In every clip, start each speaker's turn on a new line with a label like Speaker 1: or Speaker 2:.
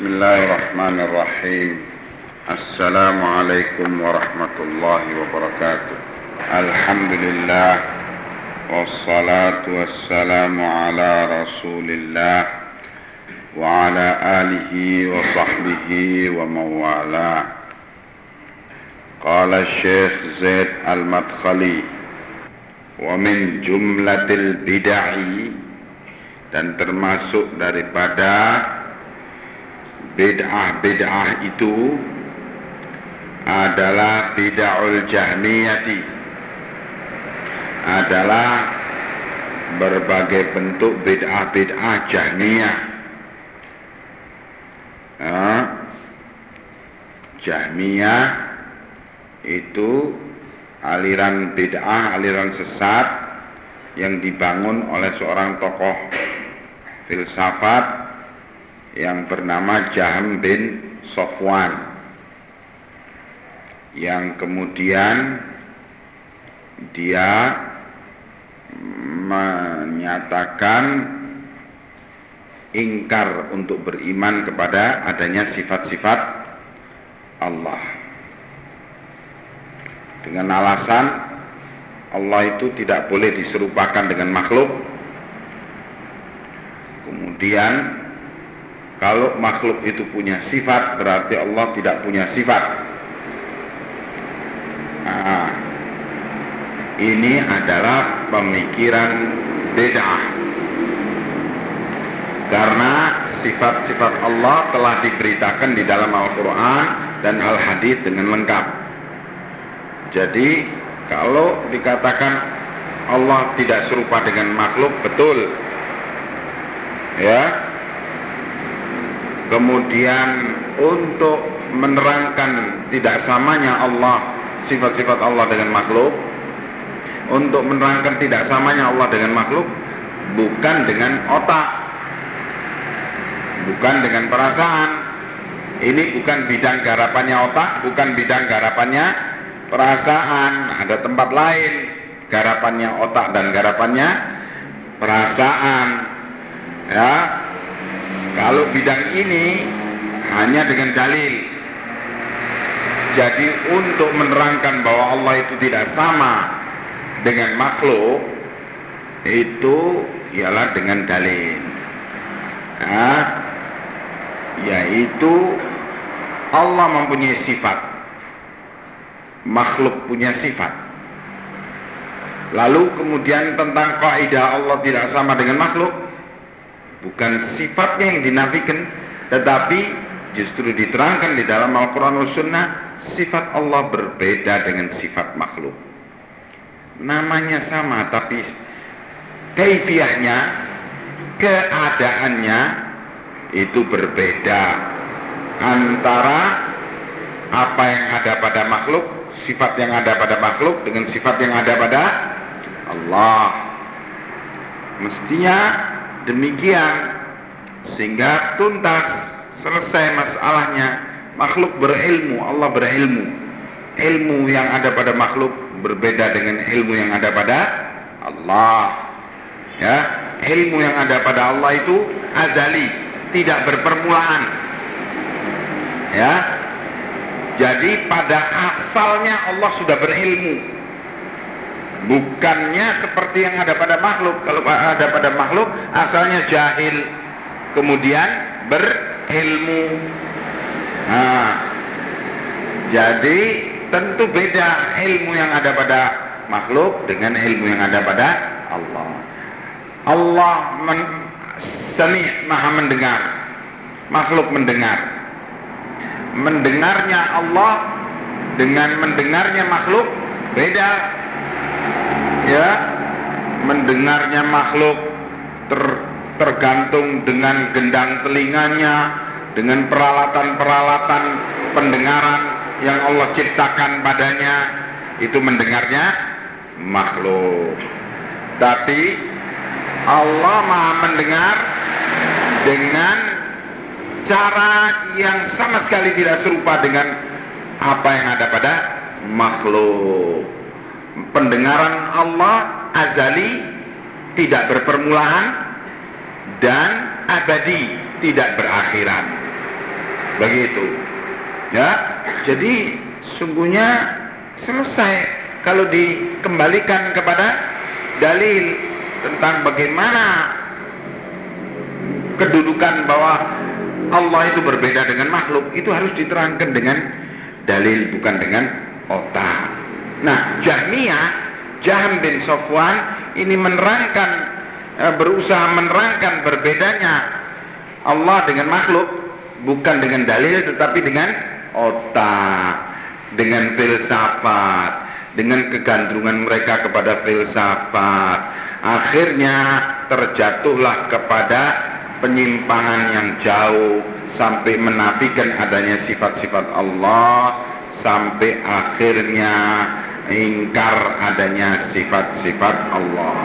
Speaker 1: بسم الله الرحمن الرحيم السلام عليكم ورحمة الله وبركاته الحمد لله والصلاة والسلام على رسول الله وعلى آله وصحبه ومن والاه قال الشيخ زيد المدخلي ومن جملة البدع dan termasuk daripada bid'ah-bid'ah itu adalah bid'ahul jahmiyati. Adalah berbagai bentuk bid'ah-bid'ah jahmiyah. Nah, jahmiyah itu aliran bid'ah, aliran sesat yang dibangun oleh seorang tokoh filsafat yang bernama Jahm bin Sofwan yang kemudian dia menyatakan ingkar untuk beriman kepada adanya sifat-sifat Allah. Dengan alasan Allah itu tidak boleh diserupakan dengan makhluk. Kemudian kalau makhluk itu punya sifat berarti Allah tidak punya sifat. Nah, ini adalah pemikiran bid'ah. Karena sifat-sifat Allah telah diberitakan di dalam Al-Quran dan Al-Hadith dengan lengkap. Jadi kalau dikatakan Allah tidak serupa dengan makhluk, betul ya kemudian untuk menerangkan tidak samanya Allah sifat-sifat Allah dengan makhluk untuk menerangkan tidak samanya Allah dengan makhluk bukan dengan otak bukan dengan perasaan. Ini bukan bidang garapannya otak bukan bidang garapannya perasaan. Ada tempat lain garapannya otak dan garapannya perasaan. Ya kalau bidang ini hanya dengan dalil. Jadi untuk menerangkan bahwa Allah itu tidak sama dengan makhluk itu ialah dengan dalil. Nah, yaitu Allah mempunyai sifat. Makhluk punya sifat. Lalu kemudian tentang kaidah Allah tidak sama dengan makhluk bukan sifatnya yang dinafikan tetapi justru diterangkan di dalam Al-Quran dan Sunnah sifat Allah berbeda dengan sifat makhluk. Namanya sama tapi kaifiahnya keadaannya itu berbeda antara apa yang ada pada makhluk sifat yang ada pada makhluk dengan sifat yang ada pada Allah. Mestinya demikian sehingga tuntas selesai masalahnya makhluk berilmu Allah berilmu. Ilmu yang ada pada makhluk berbeda dengan ilmu yang ada pada Allah. Ya ilmu yang ada pada Allah itu azali tidak berpermulaan. Ya jadi pada asalnya Allah sudah berilmu bukannya seperti yang ada pada makhluk. Kalau ada pada makhluk asalnya jahil. Kemudian berilmu. Nah, jadi tentu beda ilmu yang ada pada makhluk dengan ilmu yang ada pada Allah. Allah men, semi maha mendengar. Makhluk mendengar. Mendengarnya Allah dengan mendengarnya makhluk beda ya mendengarnya makhluk ter, tergantung dengan gendang telinganya dengan peralatan-peralatan pendengaran yang Allah ciptakan padanya itu mendengarnya makhluk. Tapi Allah maha mendengar dengan cara yang sama sekali tidak serupa dengan apa yang ada pada makhluk pendengaran Allah azali tidak berpermulaan dan abadi tidak berakhiran. Begitu. Ya jadi sungguhnya selesai kalau dikembalikan kepada dalil tentang bagaimana kedudukan bahwa Allah itu berbeda dengan makhluk. Itu harus diterangkan dengan dalil bukan dengan otak. Nah, Jahmiyah, Jahm bin Sofwan ini menerangkan e, berusaha menerangkan berbedanya Allah dengan makhluk bukan dengan dalil tetapi dengan otak, dengan filsafat, dengan kegandrungan mereka kepada filsafat. Akhirnya terjatuhlah kepada penyimpangan yang jauh sampai menafikan adanya sifat-sifat Allah sampai akhirnya ingkar adanya sifat-sifat Allah.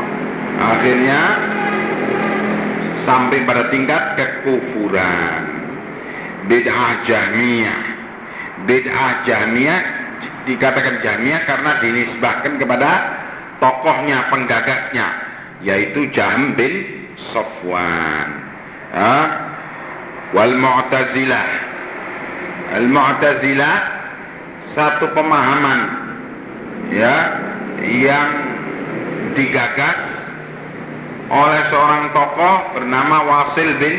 Speaker 1: Akhirnya sampai pada tingkat kekufuran bid'ah jahmiyah. Bid'ah jahmiyah dikatakan jahmiyah karena dinisbahkan kepada tokohnya penggagasnya yaitu Jahm bin Safwan. Ha? wal mu'tazilah. Al mu'tazilah satu pemahaman ya yang digagas oleh seorang tokoh bernama Wasil bin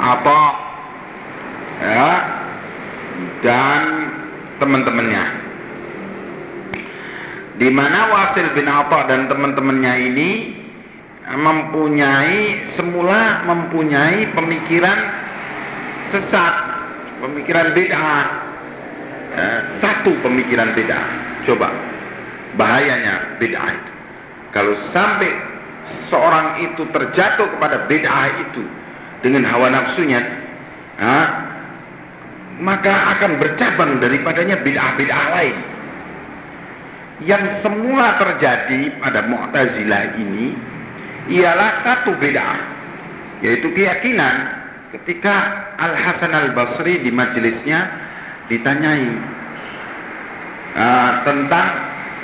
Speaker 1: Atta ya dan teman-temannya di mana Wasil bin Atta dan teman-temannya ini mempunyai semula mempunyai pemikiran sesat, pemikiran bid'ah. Eh, satu pemikiran bid'ah. Coba bahayanya bid'ah itu. Kalau sampai seorang itu terjatuh kepada bid'ah itu dengan hawa nafsunya, eh, maka akan bercabang daripadanya bid'ah-bid'ah lain. Yang semula terjadi pada Mu'tazilah ini ialah satu beda yaitu keyakinan ketika Al Hasan Al Basri di majelisnya ditanyai uh, tentang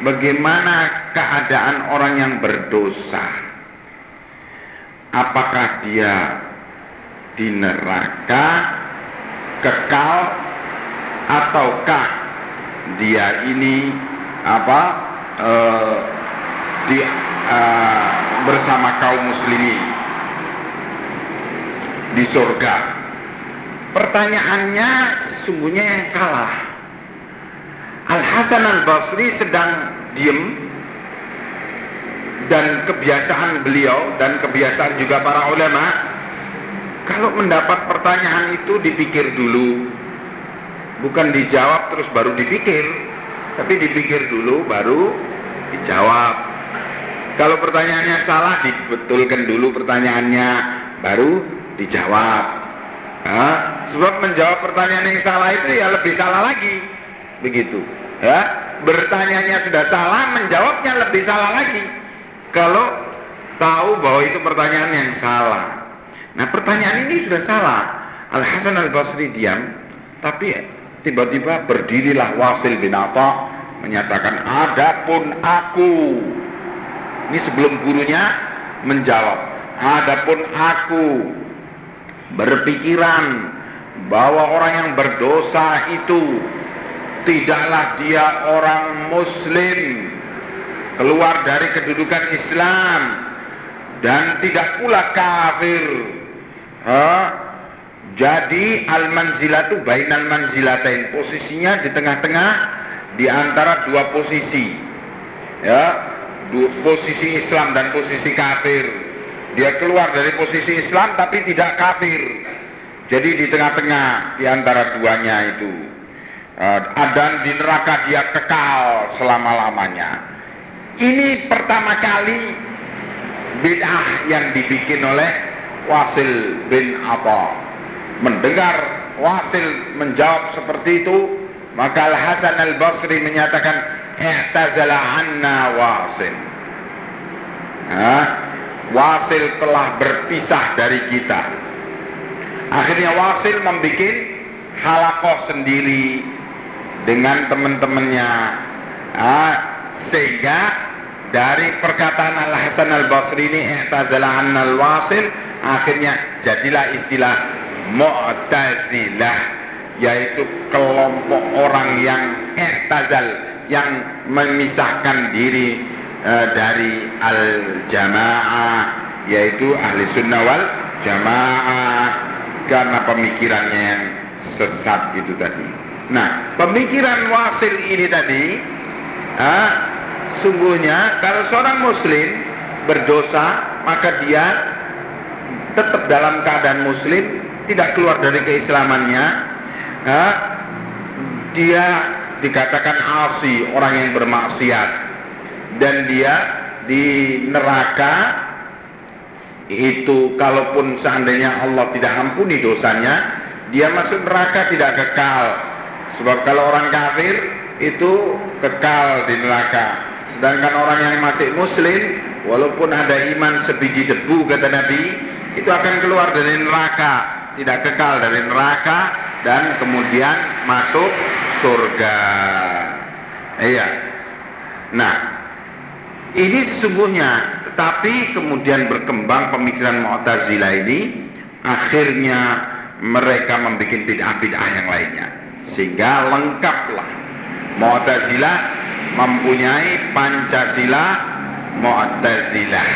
Speaker 1: bagaimana keadaan orang yang berdosa apakah dia di neraka kekal ataukah dia ini apa uh, di uh, bersama kaum muslimin di surga. Pertanyaannya sesungguhnya yang salah. Al Hasan Al Basri sedang diem dan kebiasaan beliau dan kebiasaan juga para ulama kalau mendapat pertanyaan itu dipikir dulu. Bukan dijawab terus baru dipikir tapi dipikir dulu baru dijawab. Kalau pertanyaannya salah, dibetulkan dulu pertanyaannya, baru dijawab. Ya, sebab menjawab pertanyaan yang salah itu ya lebih salah lagi, begitu. Ya, bertanyanya sudah salah, menjawabnya lebih salah lagi. Kalau tahu bahwa itu pertanyaan yang salah. Nah, pertanyaan ini sudah salah. Al Hasan Al Basri diam, tapi tiba-tiba berdirilah Wasil bin Atta menyatakan, "Adapun aku ini sebelum gurunya menjawab. Adapun aku berpikiran bahwa orang yang berdosa itu tidaklah dia orang muslim keluar dari kedudukan Islam dan tidak pula kafir. Ha? Jadi al-manzilatu bainal manzilatain. Posisinya di tengah-tengah di antara dua posisi. Ya, posisi Islam dan posisi kafir. Dia keluar dari posisi Islam tapi tidak kafir. Jadi di tengah-tengah di antara duanya itu. Uh, dan di neraka dia kekal selama-lamanya. Ini pertama kali bid'ah yang dibikin oleh Wasil bin Atta. Mendengar Wasil menjawab seperti itu, maka Al Hasan Al Basri menyatakan i'tazala anna wasil ha? wasil telah berpisah dari kita akhirnya wasil membuat halakoh sendiri dengan teman-temannya ha? sehingga dari perkataan Al Hasan Al Basri ini i'tazala al wasil akhirnya jadilah istilah Mu'tazilah yaitu kelompok orang yang i'tazal yang memisahkan diri uh, dari al-jamaah yaitu ahli sunnah wal jamaah karena pemikirannya yang sesat itu tadi. Nah, pemikiran wasil ini tadi, uh, sungguhnya kalau seorang muslim berdosa maka dia tetap dalam keadaan muslim tidak keluar dari keislamannya ha, dia dikatakan asi orang yang bermaksiat dan dia di neraka itu kalaupun seandainya Allah tidak ampuni dosanya dia masuk neraka tidak kekal sebab kalau orang kafir itu kekal di neraka sedangkan orang yang masih muslim walaupun ada iman sebiji debu kata Nabi itu akan keluar dari neraka tidak kekal dari neraka dan kemudian masuk surga. Iya. Nah, ini sesungguhnya tetapi kemudian berkembang pemikiran Mu'tazilah ini akhirnya mereka membuat bid'ah-bid'ah yang lainnya sehingga lengkaplah Mu'tazilah mempunyai Pancasila Mu'tazilah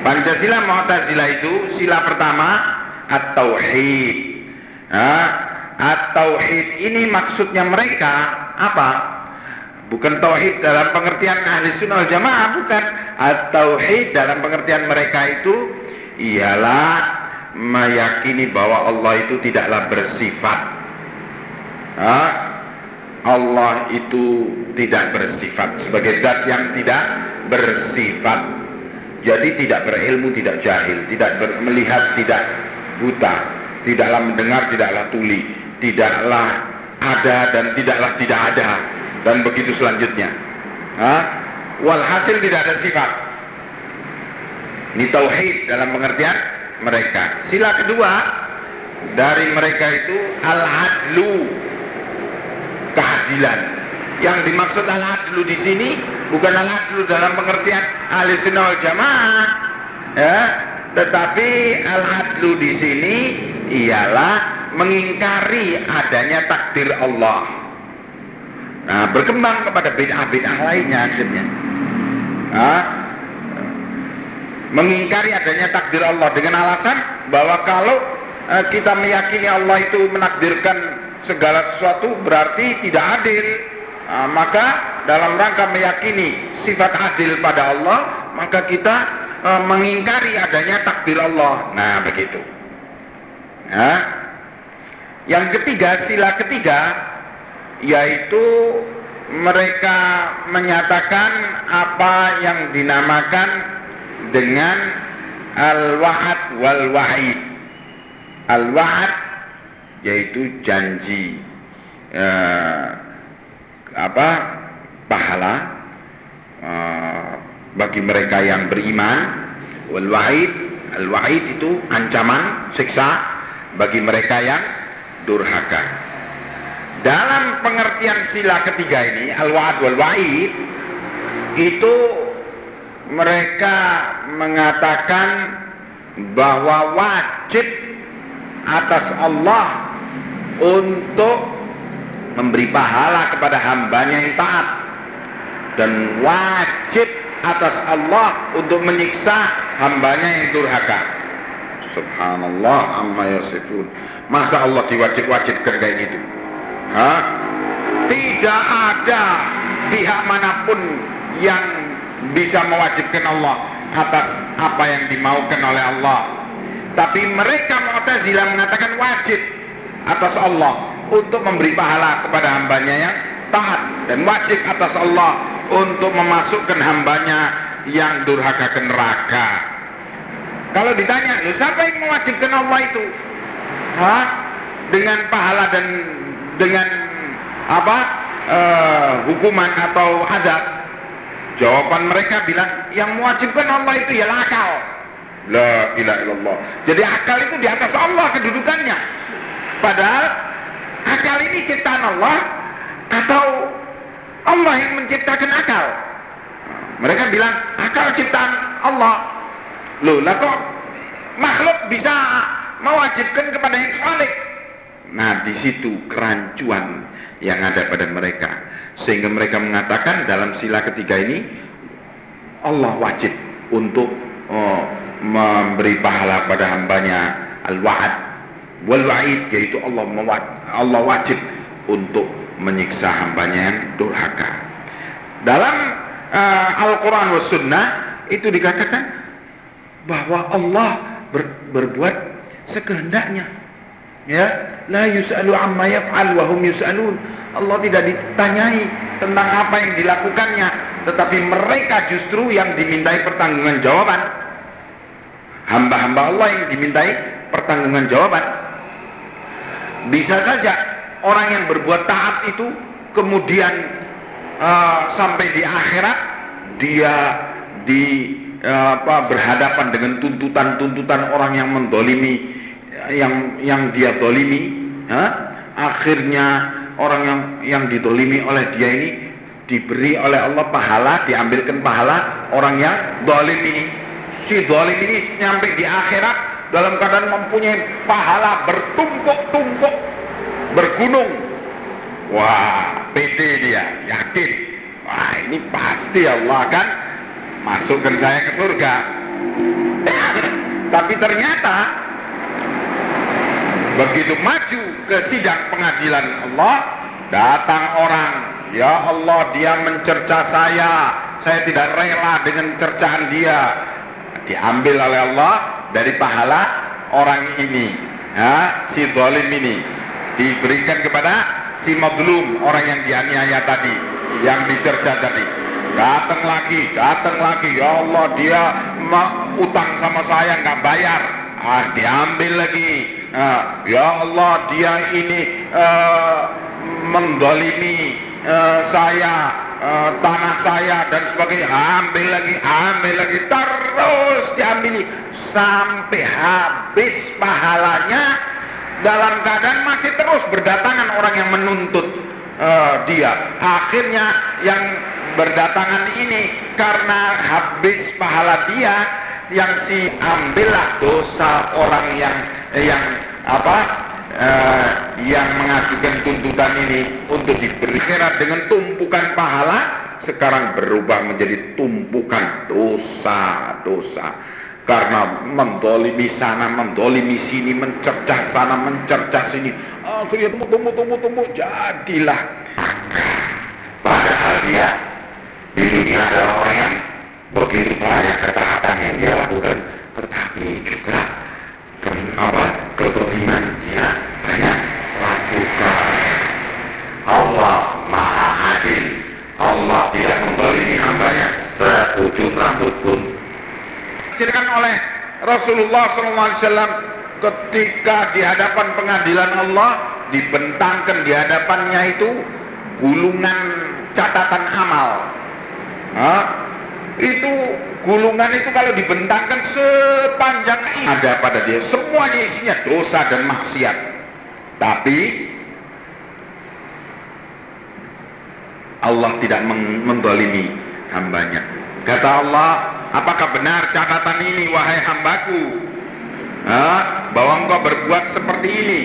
Speaker 1: Pancasila Mu'tazilah itu sila pertama at-tauhid At-tauhid ini maksudnya mereka apa? Bukan tauhid dalam pengertian ahli sunnah jamaah bukan. At-tauhid dalam pengertian mereka itu ialah meyakini bahwa Allah itu tidaklah bersifat. Ha? Allah itu tidak bersifat sebagai zat yang tidak bersifat. Jadi tidak berilmu, tidak jahil, tidak melihat, tidak buta tidaklah mendengar, tidaklah tuli, tidaklah ada dan tidaklah tidak ada dan begitu selanjutnya. Hah? Walhasil tidak ada sifat. Ini tauhid dalam pengertian mereka. Sila kedua dari mereka itu al-adlu keadilan. Yang dimaksud al-adlu di sini bukan al-adlu dalam pengertian ahli jamaah, ya, tetapi al-adlu di sini ialah mengingkari adanya takdir Allah. Nah, berkembang kepada bid'ah-bid'ah lainnya akhirnya. Nah, mengingkari adanya takdir Allah dengan alasan bahwa kalau uh, kita meyakini Allah itu menakdirkan segala sesuatu berarti tidak adil. Nah, maka dalam rangka meyakini sifat adil pada Allah, maka kita uh, mengingkari adanya takdir Allah. Nah, begitu. Ya. Yang ketiga, sila ketiga yaitu mereka menyatakan apa yang dinamakan dengan al-wa'ad wal wa'id. Al-wa'ad yaitu janji eh, apa pahala eh, bagi mereka yang beriman wal wa'id al-wa'id itu ancaman siksa bagi mereka yang durhaka. Dalam pengertian sila ketiga ini, al-wa'ad wal wa'id, itu mereka mengatakan bahwa wajib atas Allah untuk memberi pahala kepada hambanya yang taat dan wajib atas Allah untuk menyiksa hambanya yang durhaka. Subhanallah amma yasifun. Masa Allah diwajib-wajibkan kayak gitu? Hah? Tidak ada pihak mana pun yang bisa mewajibkan Allah atas apa yang dimaukan oleh Allah. Tapi mereka Mu'tazilah mengatakan wajib atas Allah untuk memberi pahala kepada hambanya yang taat dan wajib atas Allah untuk memasukkan hambanya yang durhaka ke neraka. Kalau ditanya, siapa yang mewajibkan Allah itu? Hah? Dengan pahala dan dengan apa? Uh, hukuman atau adab? Jawaban mereka bilang, yang mewajibkan Allah itu ya akal. La ilaha illallah. Jadi akal itu di atas Allah kedudukannya. Padahal akal ini ciptaan Allah atau Allah yang menciptakan akal. Mereka bilang akal ciptaan Allah. Loh, lah kok makhluk bisa mewajibkan kepada yang khalik? Nah, di situ kerancuan yang ada pada mereka. Sehingga mereka mengatakan dalam sila ketiga ini Allah wajib untuk oh, memberi pahala pada hambanya al-wa'ad wal wa'id yaitu Allah mewad, Allah wajib untuk menyiksa hambanya yang durhaka. Dalam uh, Al-Quran wa Sunnah itu dikatakan bahwa Allah ber, berbuat sekehendaknya. Ya la yus'alu amma yaf'al wa hum yus'alun. Allah tidak ditanyai tentang apa yang dilakukannya tetapi mereka justru yang dimintai pertanggungan jawaban. Hamba-hamba Allah yang dimintai pertanggungan jawaban bisa saja orang yang berbuat taat itu kemudian uh, sampai di akhirat dia di uh, apa berhadapan dengan tuntutan-tuntutan orang yang mendolimi yang yang dia dolimi ha? akhirnya orang yang yang didolimi oleh dia ini diberi oleh Allah pahala diambilkan pahala orang yang dolim ini si dolim ini nyampe di akhirat dalam keadaan mempunyai pahala bertumpuk-tumpuk bergunung. Wah pede dia yakin. Wah ini pasti Allah akan masukkan saya ke surga. Tapi ternyata Begitu maju ke sidang pengadilan Allah, datang orang, ya Allah dia mencerca saya, saya tidak rela dengan cercaan dia. Diambil oleh Allah dari pahala orang ini, ya, si zalim ini. Diberikan kepada si madlum orang yang dianiaya tadi, yang dicerca tadi. Datang lagi, datang lagi, ya Allah dia utang sama saya nggak bayar, ah diambil lagi. Uh, ya Allah dia ini uh, mendolimi uh, saya uh, tanah saya dan sebagainya. Ambil lagi ambil lagi. Diambil sampai habis pahalanya dalam keadaan masih terus berdatangan orang yang menuntut uh, dia. Akhirnya yang berdatangan ini karena habis pahala dia yang si ambillah dosa orang yang yang apa uh, yang mengajukan tuntutan ini untuk diberi dengan tumpukan pahala sekarang berubah menjadi tumpukan dosa-dosa karena mendolimi sana, mendolimi sini, mencercah sana, mencercah sini. Akhirnya tumbuh, tumbuh, tumbuh, tumbuh, jadilah. Padahal dia di dunia adalah orang yang begitu banyak ketaatan yang dia lakukan, tetapi juga apa kedoliman dia banyak lakukan. Allah Maha Adil. Allah tidak membeli hambanya seujung rambut pun. Diceritakan oleh Rasulullah SAW ketika di hadapan pengadilan Allah dibentangkan di hadapannya itu gulungan catatan amal. Hah? Itu gulungan itu kalau dibentangkan sepanjang ini ada pada dia semuanya isinya dosa dan maksiat tapi Allah tidak mendolimi hambanya kata Allah apakah benar catatan ini wahai hambaku? Ha? bahwa engkau berbuat seperti ini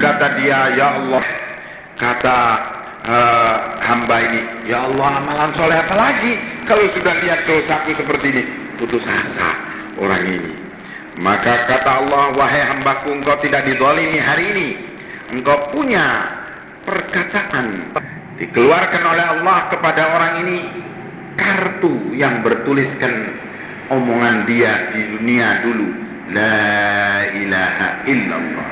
Speaker 1: kata dia ya Allah. Kata uh, hamba ini ya Allah amalan soleh apa lagi kalau sudah lihat dosaku seperti ini? Putus asa orang ini. Maka kata Allah wahai hambaku engkau tidak didolimi hari ini. Engkau punya perkataan dikeluarkan oleh Allah kepada orang ini kartu yang bertuliskan omongan dia di dunia dulu. La ilaha illallah.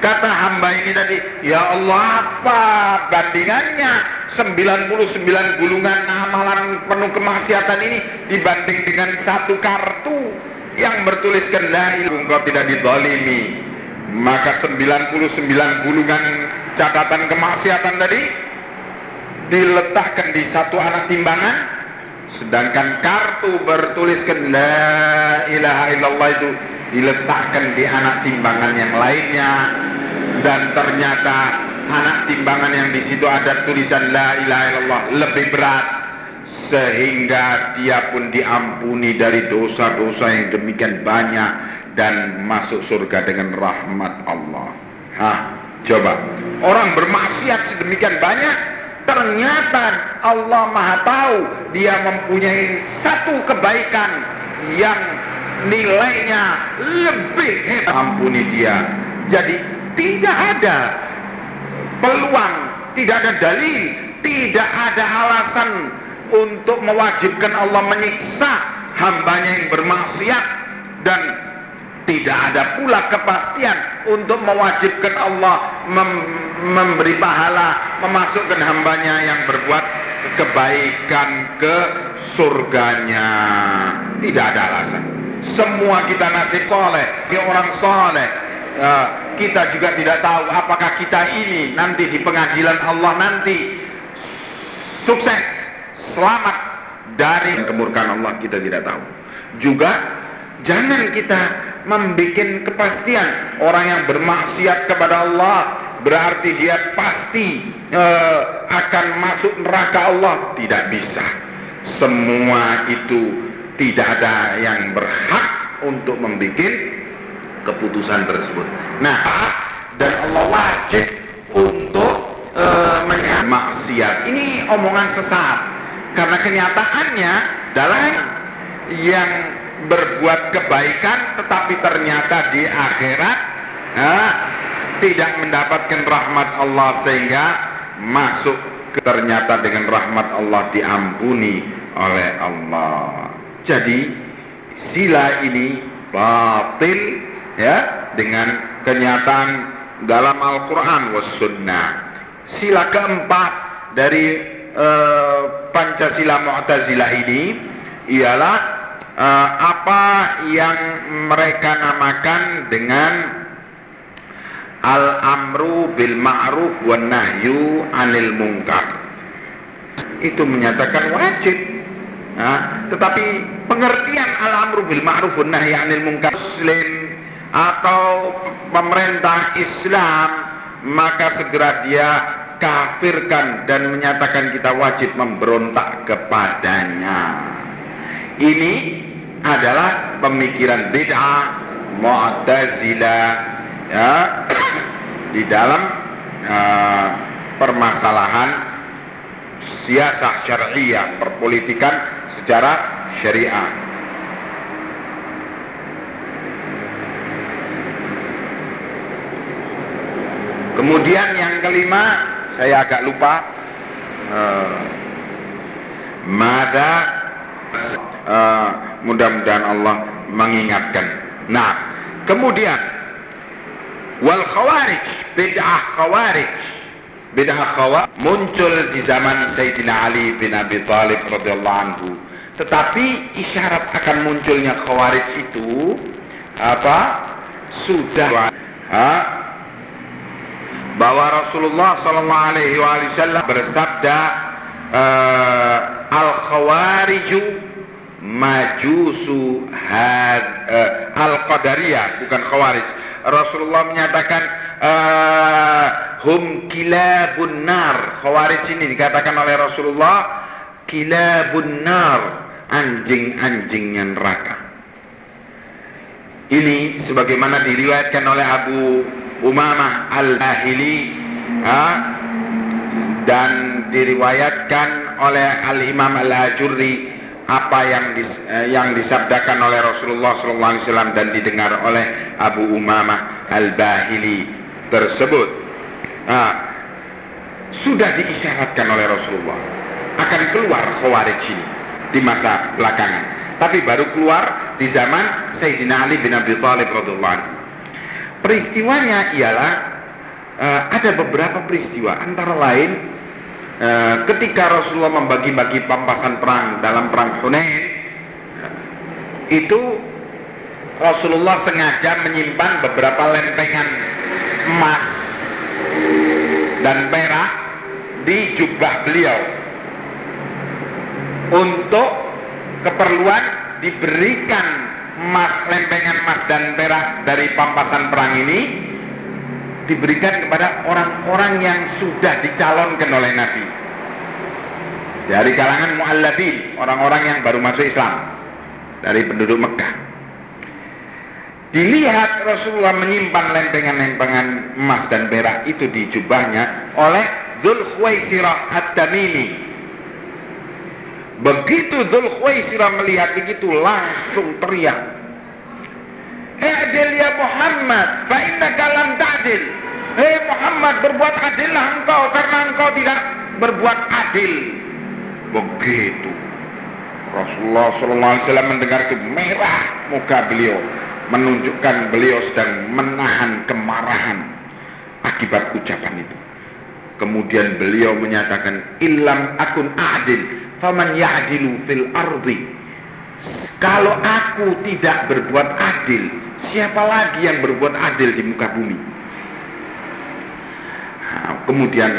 Speaker 1: Kata hamba ini tadi, ya Allah apa bandingannya? 99 gulungan amalan penuh kemaksiatan ini dibanding dengan satu kartu yang bertuliskan la engkau tidak didolimi maka 99 gulungan catatan kemaksiatan tadi diletakkan di satu anak timbangan sedangkan kartu bertuliskan la ilaha illallah itu diletakkan di anak timbangan yang lainnya dan ternyata anak timbangan yang di situ ada tulisan la ilaha illallah lebih berat sehingga dia pun diampuni dari dosa-dosa yang demikian banyak dan masuk surga dengan rahmat Allah. Hah, Coba, orang bermaksiat sedemikian banyak, ternyata Allah Maha Tahu dia mempunyai satu kebaikan yang nilainya lebih hebat. Ampuni dia. Jadi tidak ada peluang, tidak ada dalil, tidak ada alasan untuk mewajibkan Allah menyiksa hambanya yang bermaksiat dan tidak ada pula kepastian untuk mewajibkan Allah mem memberi pahala memasukkan hambanya yang berbuat kebaikan ke surganya. Tidak ada alasan. Semua kita nasib soleh orang soleh. Uh, kita juga tidak tahu apakah kita ini nanti di pengadilan Allah nanti sukses selamat dari kemurkaan Allah kita tidak tahu. Juga jangan kita membuat kepastian orang yang bermaksiat kepada Allah berarti dia pasti uh, akan masuk neraka Allah. Tidak bisa. Semua itu tidak ada yang berhak untuk membuat keputusan tersebut. Nah dan Allah wajib untuk uh, maksiat. Ini omongan sesat. Karena kenyataannya adalah yang berbuat kebaikan tetapi ternyata di akhirat nah, tidak mendapatkan rahmat Allah sehingga masuk ternyata dengan rahmat Allah diampuni oleh Allah. Jadi sila ini batil ya dengan kenyataan dalam Al-Qur'an was sunnah. Sila keempat dari uh, Pancasila Mu'tazilah ini ialah uh, apa yang mereka namakan dengan al-amru bil ma'ruf wan nahyu anil munkar. Itu menyatakan wajib. Nah, tetapi pengertian al-amru bil ma'ruf wan nahyu anil munkar muslim atau pemerintah Islam maka segera dia kafirkan dan menyatakan kita wajib memberontak kepadanya. Ini adalah pemikiran bid'ah Mu'tazilah ya di dalam uh, permasalahan siasah syariah, perpolitikan secara syariah. Kemudian yang kelima, saya agak lupa. Uh, Mada uh, mudah-mudahan Allah mengingatkan. Nah, kemudian wal khawarij, bid'ah khawarij. Bid'ah khawarij muncul di zaman Sayyidina Ali bin Abi Thalib radhiyallahu anhu. Tetapi isyarat akan munculnya khawarij itu apa? Sudah ha? bahwa Rasulullah sallallahu alaihi wasallam bersabda uh, al khawariju majusu had uh, al qadariyah bukan khawarij Rasulullah menyatakan uh, hum kilabun nar. Khawarij ini dikatakan oleh Rasulullah kilabun nar anjing-anjingnya neraka. Ini sebagaimana diriwayatkan oleh Abu Umamah al-Bahili dan diriwayatkan oleh Al-Imam Al-Ajurri apa yang dis, eh, yang disabdakan oleh Rasulullah SAW dan didengar oleh Abu Umamah Al-Bahili tersebut. Nah, sudah diisyaratkan oleh Rasulullah akan keluar Khawarij ini di masa belakangan. Tapi baru keluar di zaman Sayyidina Ali bin Abi Thalib radhiyallahu Peristiwanya ialah uh, ada beberapa peristiwa antara lain Eh, ketika Rasulullah membagi-bagi pampasan perang dalam perang Hunain itu Rasulullah sengaja menyimpan beberapa lempengan emas dan perak di jubah beliau untuk keperluan diberikan emas lempengan emas dan perak dari pampasan perang ini diberikan kepada orang-orang yang sudah dicalonkan oleh Nabi dari kalangan muallafin orang-orang yang baru masuk Islam dari penduduk Mekah Dilihat Rasulullah menyimpan lempengan-lempengan emas dan perak itu di jubahnya oleh Dhul Khuwaisirah At-Tamimi. Begitu Dhul Khuwaisirah melihat begitu langsung teriak. I'dil ya Muhammad, fa innaka lam ta'dil. Hei Muhammad, berbuat adillah engkau karena engkau tidak berbuat adil. Begitu. Rasulullah SAW mendengar itu merah muka beliau, menunjukkan beliau sedang menahan kemarahan akibat ucapan itu. Kemudian beliau menyatakan, "Ilam akun adil, faman ya'dilu fil ardi." Kalau aku tidak berbuat adil, siapa lagi yang berbuat adil di muka bumi? Nah, kemudian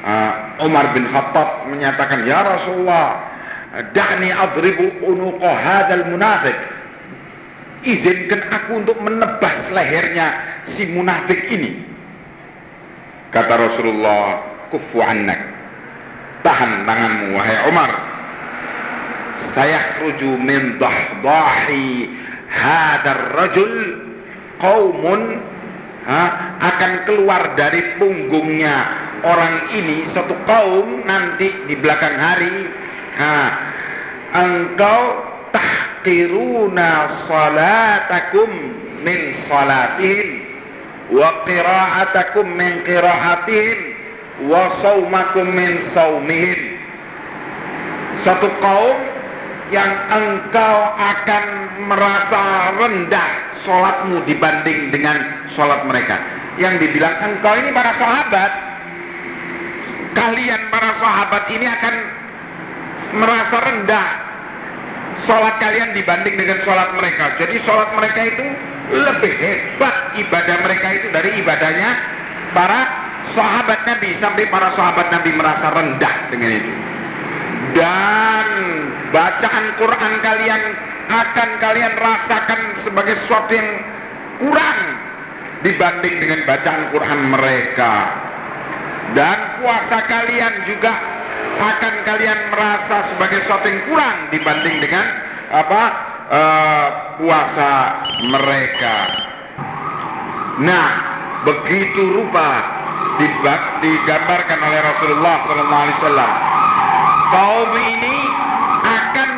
Speaker 1: uh, Umar bin Khattab menyatakan, Ya Rasulullah, da'ni adribu unuqa hadal munafik. Izinkan aku untuk menebas lehernya si munafik ini. Kata Rasulullah, kufu annak. Tahan tanganmu, wahai Umar sayakhruju min dahdahi hadar rajul qaumun ha, akan keluar dari punggungnya orang ini satu kaum nanti di belakang hari ha, engkau tahqiruna salatakum min salatihim wa qira'atakum min qira'atihim wa saumakum min saumihim satu kaum yang engkau akan merasa rendah sholatmu dibanding dengan sholat mereka. Yang dibilang engkau ini para sahabat, kalian para sahabat ini akan merasa rendah sholat kalian dibanding dengan sholat mereka. Jadi sholat mereka itu lebih hebat ibadah mereka itu dari ibadahnya para sahabat Nabi sampai para sahabat Nabi merasa rendah dengan itu dan bacaan Quran kalian akan kalian rasakan sebagai sesuatu yang kurang dibanding dengan bacaan Quran mereka. Dan puasa kalian juga akan kalian merasa sebagai sesuatu yang kurang dibanding dengan apa uh, puasa mereka. Nah begitu rupa digambarkan oleh Rasulullah SAW kaum ini akan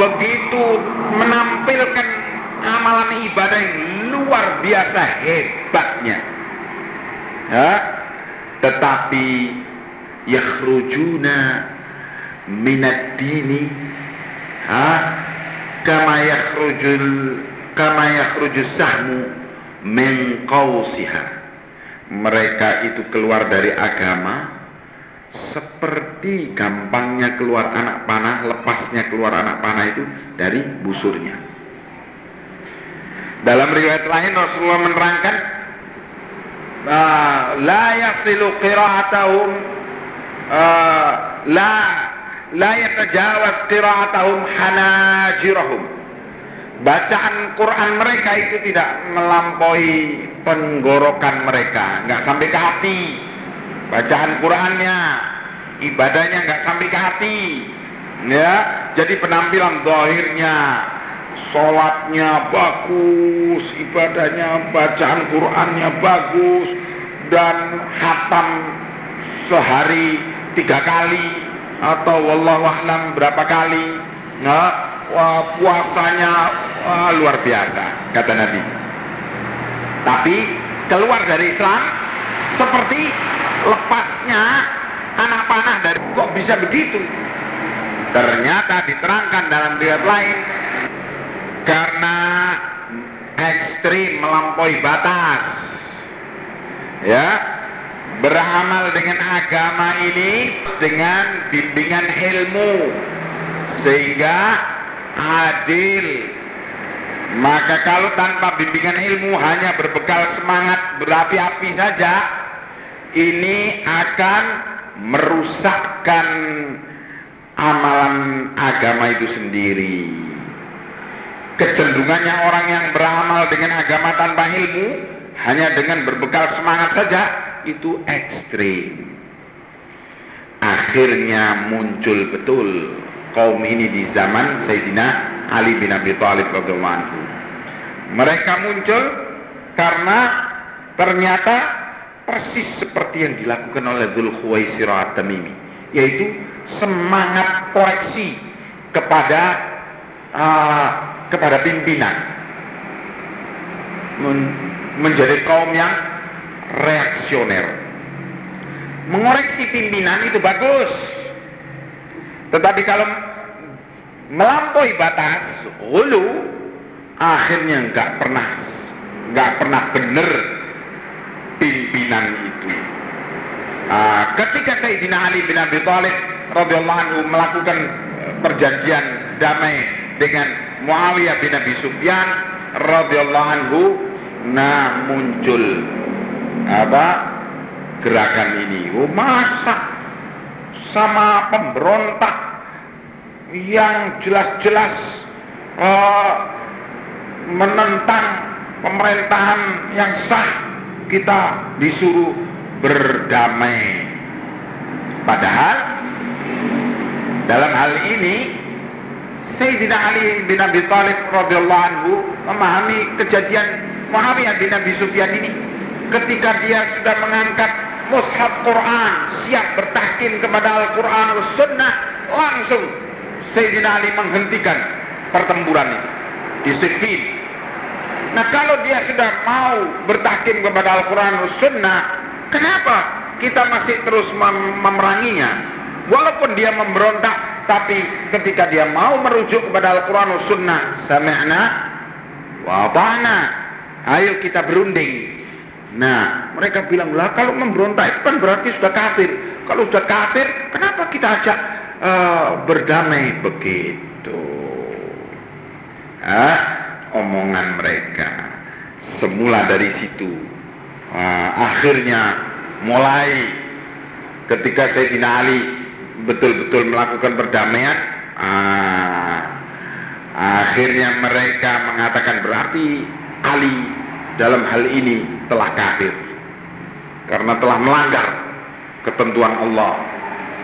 Speaker 1: begitu menampilkan amalan ibadah yang luar biasa hebatnya. Ya tetapi yakhrujuna minad dini. Ha? Kama yakhrujul kama yakhrujus sahmu min mereka itu keluar dari agama seperti gampangnya keluar anak panah, lepasnya keluar anak panah itu dari busurnya. Dalam riwayat lain Rasulullah menerangkan la yasilu qira'atahum uh, la la yatajawaz qira'atahum hanajirahum. Bacaan Quran mereka itu tidak melampaui tenggorokan mereka, nggak sampai ke hati bacaan Qurannya, ibadahnya nggak sampai ke hati, ya. Jadi penampilan zahirnya, sholatnya bagus, ibadahnya, bacaan Qurannya bagus, dan hatam sehari tiga kali atau wallahu alam berapa kali, nah, wah, puasanya wah, luar biasa kata Nabi. Tapi keluar dari Islam seperti lepasnya anak panah dari kok bisa begitu? Ternyata diterangkan dalam riwayat lain karena ekstrim melampaui batas. Ya beramal dengan agama ini dengan bimbingan ilmu sehingga adil. Maka kalau tanpa bimbingan ilmu hanya berbekal semangat berapi-api saja ini akan merusakkan amalan agama itu sendiri. Kecenderungannya orang yang beramal dengan agama tanpa ilmu hanya dengan berbekal semangat saja itu ekstrim. Akhirnya muncul betul kaum ini di zaman Sayyidina Ali bin Abi Thalib radhiyallahu. Mereka muncul karena ternyata persis seperti yang dilakukan oleh Dhul Khuwaisirah At-Tamimi yaitu semangat koreksi kepada uh, kepada pimpinan. Men, menjadi kaum yang reaksioner. Mengoreksi pimpinan itu bagus. Tetapi kalau melampaui batas hulu akhirnya nggak pernah nggak pernah benar pimpinan itu. Nah, ketika Sayyidina Ali bin Abi Thalib radhiyallahu anhu melakukan eh, perjanjian damai dengan Muawiyah bin Abi Sufyan radhiyallahu anhu, nah muncul apa gerakan ini? Oh, masa sama pemberontak yang jelas-jelas uh, menentang pemerintahan yang sah kita disuruh berdamai. Padahal dalam hal ini Sayyidina Ali bin Abi Thalib radhiyallahu anhu memahami kejadian Muawiyah bin Abi Sufyan ini. Ketika dia sudah mengangkat mushaf Quran siap bertahkin kepada Al-Quran Sunnah langsung Sayyidina Ali menghentikan pertempuran ini. Di Siffin nah kalau dia sudah mau bertahkin kepada Al-Quran Sunnah kenapa kita masih terus mem memeranginya walaupun dia memberontak tapi ketika dia mau merujuk kepada Al-Quran Sunnah sami'na wa ayo kita berunding Nah, mereka bilang, lah kalau memberontak itu kan berarti sudah kafir. Kalau sudah kafir, kenapa kita ajak uh, berdamai begitu? Ah, omongan mereka. Semula dari situ. Uh, akhirnya mulai ketika Sayyidina Ali betul-betul melakukan perdamaian, uh, akhirnya mereka mengatakan berarti Ali dalam hal ini telah kafir karena telah melanggar ketentuan Allah.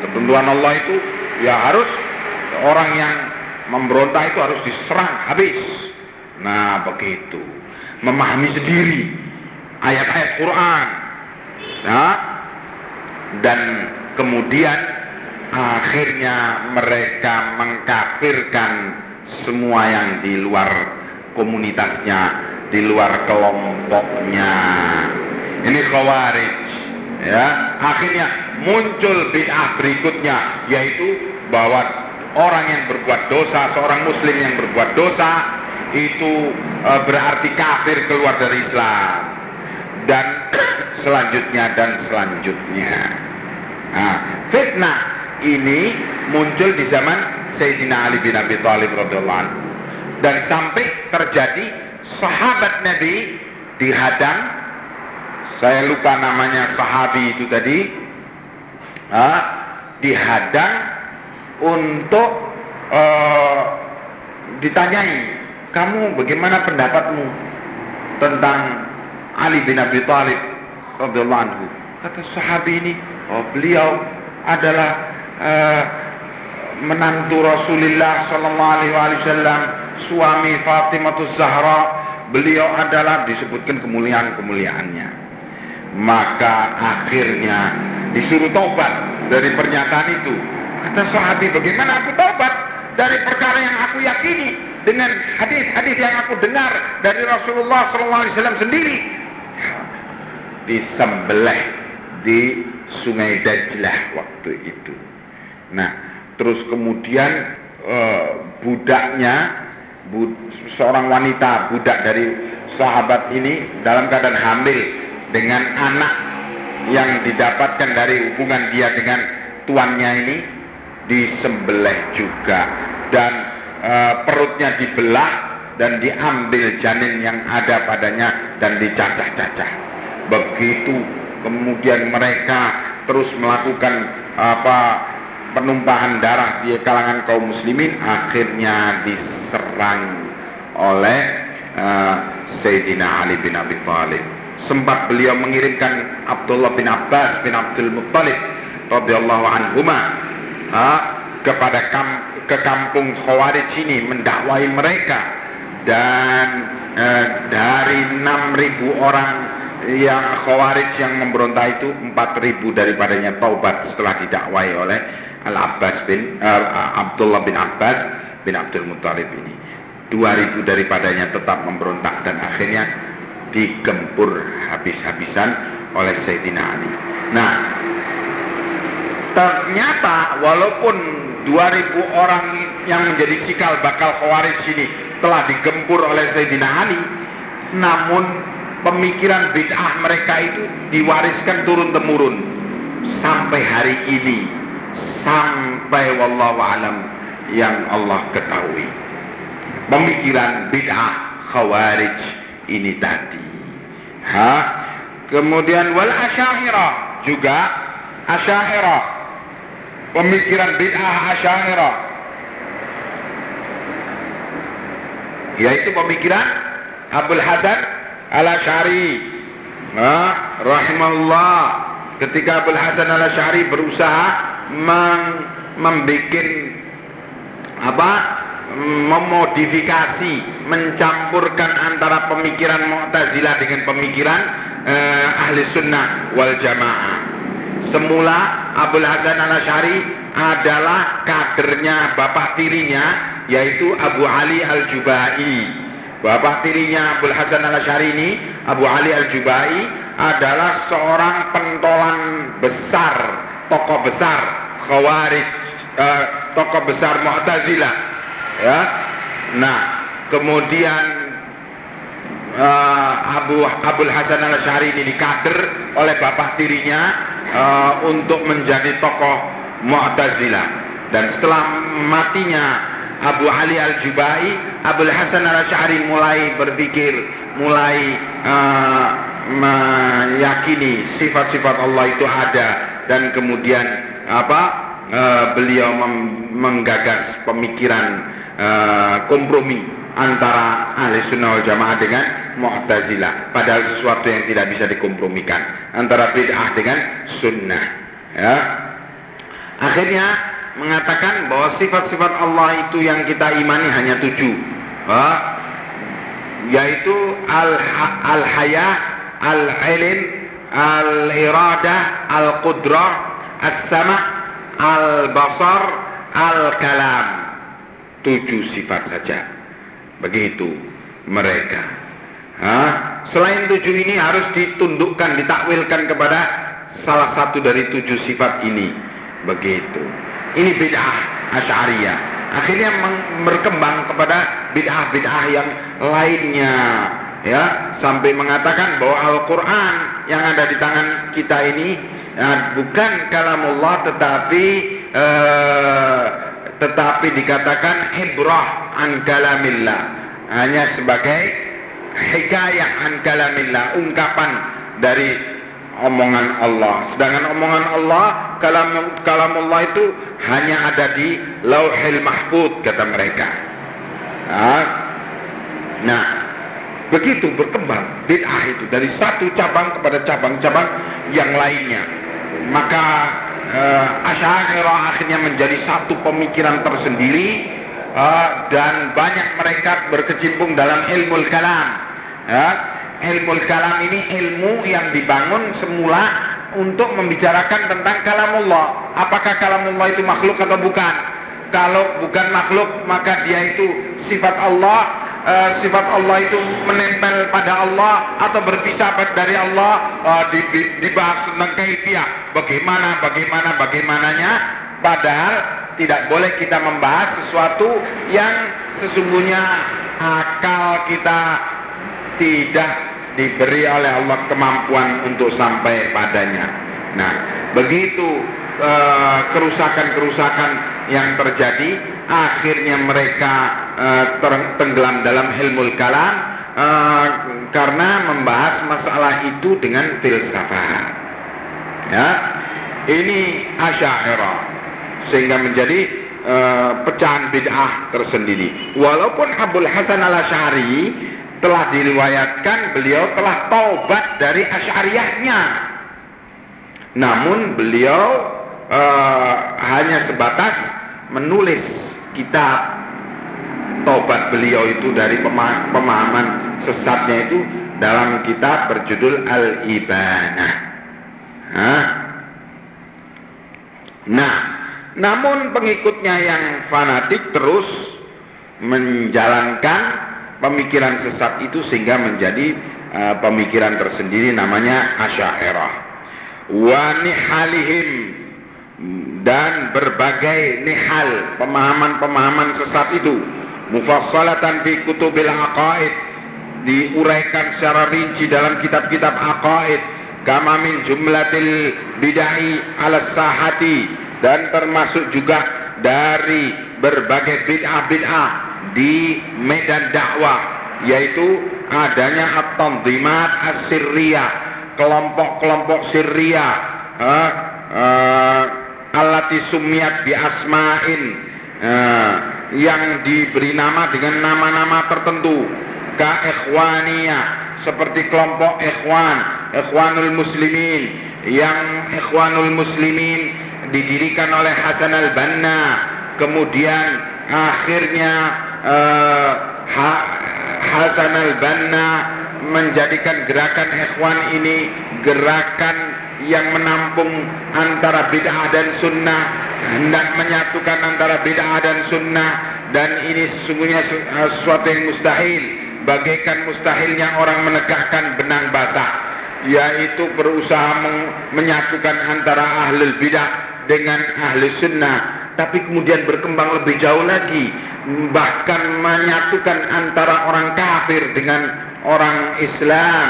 Speaker 1: Ketentuan Allah itu ya harus orang yang memberontak itu harus diserang habis. Nah, begitu. Memahami sendiri ayat-ayat Quran. Nah, dan kemudian akhirnya mereka mengkafirkan semua yang di luar komunitasnya di luar kelompoknya. Ini khawarij. Ya, akhirnya muncul bid'ah berikutnya yaitu bahwa orang yang berbuat dosa, seorang muslim yang berbuat dosa itu e, berarti kafir keluar dari Islam. Dan selanjutnya dan selanjutnya. Nah, fitnah ini muncul di zaman Sayyidina Ali bin Abi Thalib radhiyallahu dan sampai terjadi sahabat Nabi dihadang saya lupa namanya sahabi itu tadi ha, dihadang untuk uh, ditanyai kamu bagaimana pendapatmu tentang Ali bin Abi Thalib radhiyallahu anhu? Kata sahabi ini oh beliau adalah uh, menantu Rasulullah sallallahu alaihi wasallam suami Fatimah Zahra. Beliau adalah disebutkan kemuliaan-kemuliaannya. Maka akhirnya disuruh tobat dari pernyataan itu. Kata sahabat bagaimana aku tobat dari perkara yang aku yakini dengan hadis-hadis yang aku dengar dari Rasulullah SAW sendiri disembelih di Sungai Dajlah waktu itu. Nah, terus kemudian uh, budaknya bud, seorang wanita budak dari sahabat ini dalam keadaan hamil dengan anak yang didapatkan dari hubungan dia dengan tuannya ini disembelih juga dan e, perutnya dibelah dan diambil janin yang ada padanya dan dicacah-cacah. Begitu kemudian mereka terus melakukan apa penumpahan darah di kalangan kaum muslimin akhirnya diserang oleh uh, Sayyidina Ali bin Abi Thalib. Sempat beliau mengirimkan Abdullah bin Abbas bin Abdul Muttalib radhiyallahu anhuma uh, kepada kam, ke kampung Khawarij ini mendakwai mereka dan eh, dari 6.000 orang yang khawarij yang memberontak itu 4.000 daripadanya taubat setelah didakwai oleh Al Abbas bin uh, Abdullah bin Abbas bin Abdul Muthalib ini 2000 daripadanya tetap memberontak dan akhirnya digempur habis-habisan oleh Sayyidina Ali. Nah, ternyata walaupun 2000 orang yang menjadi cikal bakal Khawarij ini telah digempur oleh Sayyidina Ali, namun pemikiran bid'ah mereka itu diwariskan turun temurun sampai hari ini sampai wallahu alam yang Allah ketahui. Pemikiran bid'ah khawarij ini tadi. Ha? Kemudian wal asyairah juga. Asyairah pemikiran bid'ah asyairah. Yaitu pemikiran Abdul Hasan al-Asy'ari rahimahullah. Ketika Abdul Hasan al-Asy'ari berusaha membuat apa memodifikasi, mencampurkan antara pemikiran Mu'tazilah dengan pemikiran eh, ahli sunnah wal jamaah. Semula Abdul Hasan al Ashari adalah kadernya bapak tirinya yaitu Abu Ali al Jubai. Bapak tirinya Abdul Hasan al Ashari ini Abu Ali al Jubai adalah seorang pentolan besar, tokoh besar Khawarij, eh, tokoh besar Mu'tazilah ya nah kemudian uh, Abu Abdul Hasan al Syari ini dikader oleh bapak tirinya uh, untuk menjadi tokoh Mu'tazilah dan setelah matinya Abu Ali al Jubai Abdul Hasan al Syari mulai berpikir mulai uh, meyakini sifat-sifat Allah itu ada. Dan kemudian apa uh, beliau menggagas pemikiran Eh, kompromi antara ahli sunnah wal jamaah dengan mu'tazilah. Padahal sesuatu yang tidak bisa dikompromikan antara bid'ah dengan sunnah ya. Akhirnya mengatakan bahwa sifat-sifat Allah itu yang kita imani hanya tujuh ya, yaitu al-haya al-ilm al-iradah al-qudrah as-sama al-basar al-kalam tujuh sifat saja. Begitu mereka. Hah? Selain tujuh ini harus ditundukkan, ditakwilkan kepada salah satu dari tujuh sifat ini. Begitu. Ini bid'ah asyariyah. Akhirnya berkembang kepada bid'ah-bid'ah yang lainnya ya sampai mengatakan bahwa Al-Qur'an yang ada di tangan kita ini ya, bukan kalamullah tetapi eh, tetapi dikatakan ibrah an kalamillah. Hanya sebagai hikayah an kalamillah ungkapan dari omongan Allah. Sedangkan omongan Allah kalam Allah itu hanya ada di lauhil mahfud kata mereka. Nah begitu berkembang bid'ah itu dari satu cabang kepada cabang-cabang yang lainnya. Maka uh, Asy'ariyah akhirnya menjadi satu pemikiran tersendiri uh, dan banyak mereka berkecimpung dalam ilmu kalam. Ya. Ilmu kalam ini ilmu yang dibangun semula untuk membicarakan tentang kalamullah. Apakah kalamullah itu makhluk atau bukan? Kalau bukan makhluk maka dia itu sifat Allah uh, sifat Allah itu menempel pada Allah atau berpisah dari Allah uh, dibahas tentang kaifiah bagaimana bagaimana bagaimananya padahal tidak boleh kita membahas sesuatu yang sesungguhnya akal kita tidak diberi oleh Allah kemampuan untuk sampai padanya. Nah, begitu Eh, kerusakan-kerusakan yang terjadi akhirnya mereka uh, tenggelam dalam ilmu kalam uh, karena membahas masalah itu dengan filsafat. Ya. Ini asyairah sehingga menjadi uh, pecahan bid'ah tersendiri. Walaupun Abdul Hasan al Ashari telah diriwayatkan beliau telah taubat dari asyariyahnya. Namun beliau uh, hanya sebatas menulis kitab tobat beliau itu dari pemahaman sesatnya itu dalam kitab berjudul Al-Ibanah. Nah, namun pengikutnya yang fanatik terus menjalankan pemikiran sesat itu sehingga menjadi uh, pemikiran tersendiri namanya Asy'ariyah. Wa nihalihim dan berbagai nihal pemahaman-pemahaman sesat itu mufassalatan fi kutubil aqaid diuraikan secara rinci dalam kitab-kitab aqaid kama min jumlatil bid'ai ala sahati dan termasuk juga dari berbagai bid'ah-bid'ah di medan dakwah yaitu adanya at-tanzimat as-sirriyah kelompok-kelompok sirriyah uh, uh, alati sumiat bi asma'in. Uh, yang diberi nama dengan nama-nama tertentu. Ka ikhwaniyah seperti kelompok ikhwan ikhwanul muslimin. Yang ikhwanul muslimin didirikan oleh Hasan al-Banna. Kemudian akhirnya uh, ha, Hasan al-Banna menjadikan gerakan ikhwan ini gerakan yang menampung antara bid'ah dan sunnah hendak menyatukan antara bid'ah dan sunnah dan ini sesungguhnya sesuatu yang mustahil. Bagaikan mustahilnya orang menegakkan benang basah yaitu berusaha menyatukan antara ahli bidah dengan ahli sunnah tapi kemudian berkembang lebih jauh lagi bahkan menyatukan antara orang kafir dengan orang Islam.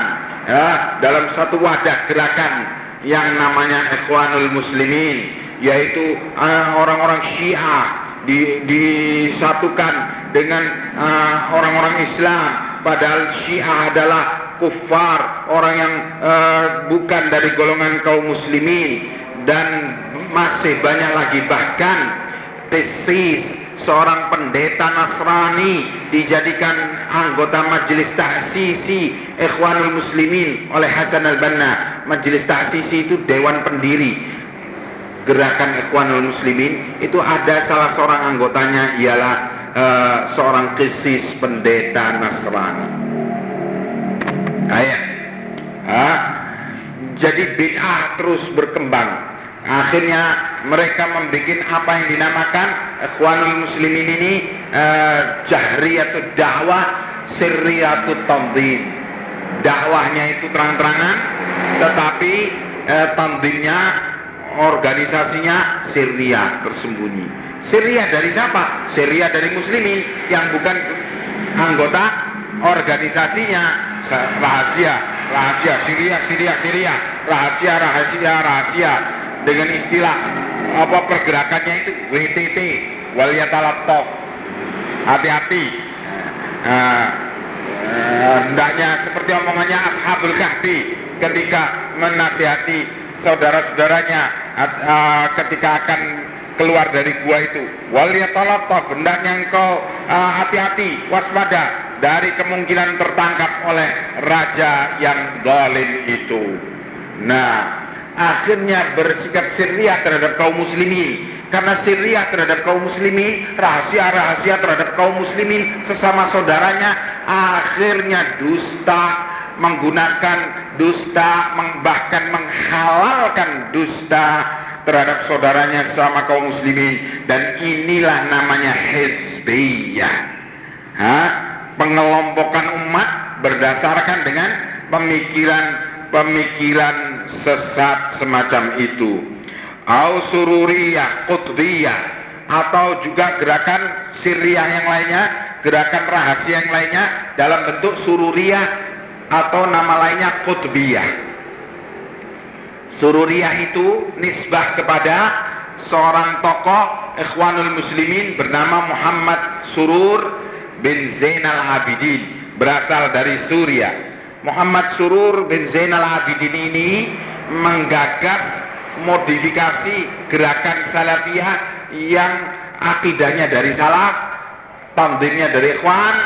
Speaker 1: Ya, dalam satu wadah gerakan yang namanya Ikhwanul Muslimin yaitu eh, orang-orang uh, Syiah di, disatukan dengan uh, orang-orang Islam. Padahal Syiah adalah kufar orang yang uh, bukan dari golongan kaum muslimin. Dan masih banyak lagi bahkan tesis seorang pendeta Nasrani dijadikan anggota majelis tahsisi Ikhwanul Muslimin oleh Hasan al-Banna majelis tahsisi itu dewan pendiri gerakan Ikhwanul Muslimin itu ada salah seorang anggotanya ialah uh, seorang kisis pendeta Nasrani. Ayah. Ha? Jadi bid'ah terus berkembang. Akhirnya mereka membuat apa yang dinamakan Ikhwanul Muslimin ini uh, jahriyatut dakwah sirriyatut tanzim. Dakwahnya itu terang-terangan tetapi uh, tanzimnya organisasinya Syria tersembunyi. Syria dari siapa? Syria dari muslimin yang bukan anggota organisasinya rahasia, rahasia Syria, Syria, Syria, rahasia, rahasia, rahasia dengan istilah apa pergerakannya itu? WTT waliyatalatov hati-hati. Nah, hendaknya seperti omongannya Ashabul Kahfi ketika menasihati saudara-saudaranya uh, ketika akan keluar dari gua itu. Wal yatalattaf hendaknya engkau hati-hati uh, waspada dari kemungkinan tertangkap oleh raja yang zalim itu. Nah akhirnya bersikap Syria terhadap kaum muslimin karena Syria terhadap kaum muslimin rahasia-rahasia terhadap kaum muslimin sesama saudaranya akhirnya dusta menggunakan dusta, bahkan menghalalkan dusta terhadap saudaranya sama kaum muslimin dan inilah namanya hizbiyah. Ha? Pengelompokan umat berdasarkan dengan pemikiran-pemikiran sesat semacam itu. Au sururiyah, qutbiyah atau juga gerakan siriah yang lainnya, gerakan rahasia yang lainnya dalam bentuk sururiyah atau nama lainnya Qutbiyah. Sururiyah itu nisbah kepada seorang tokoh Ikhwanul Muslimin bernama Muhammad Surur bin Zainal Abidin berasal dari Suria. Muhammad Surur bin Zainal Abidin ini menggagas modifikasi gerakan salafiyah yang akidahnya dari salaf, tanzimnya dari ikhwan,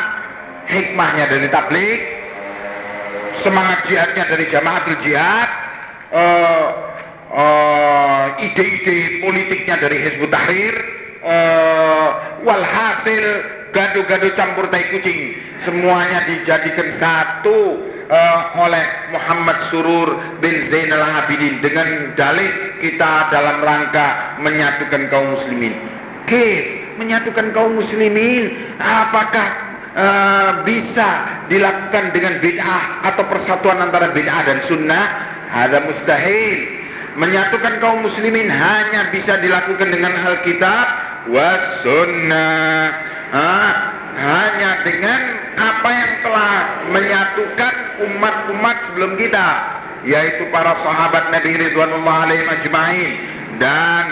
Speaker 1: hikmahnya dari tabligh, semangat jihadnya dari jamaatul jihad, uh, uh, ide-ide politiknya dari Hizbut Tahrir, uh, walhasil gaduh-gaduh campur tai kucing semuanya dijadikan satu uh, oleh Muhammad Surur bin Zainal Abidin dengan dalih kita dalam rangka menyatukan kaum muslimin. Oke, menyatukan kaum muslimin apakah uh, bisa dilakukan dengan bid'ah atau persatuan antara bid'ah dan sunnah? Ada mustahil. Menyatukan kaum muslimin hanya bisa dilakukan dengan Alkitab was sunnah. Ah, hanya dengan apa yang telah menyatukan umat-umat sebelum kita yaitu para sahabat Nabi Ridwanullah alaihi majma'in dan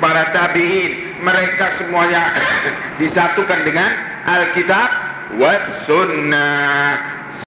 Speaker 1: para tabi'in. Mereka semuanya disatukan dengan Alkitab was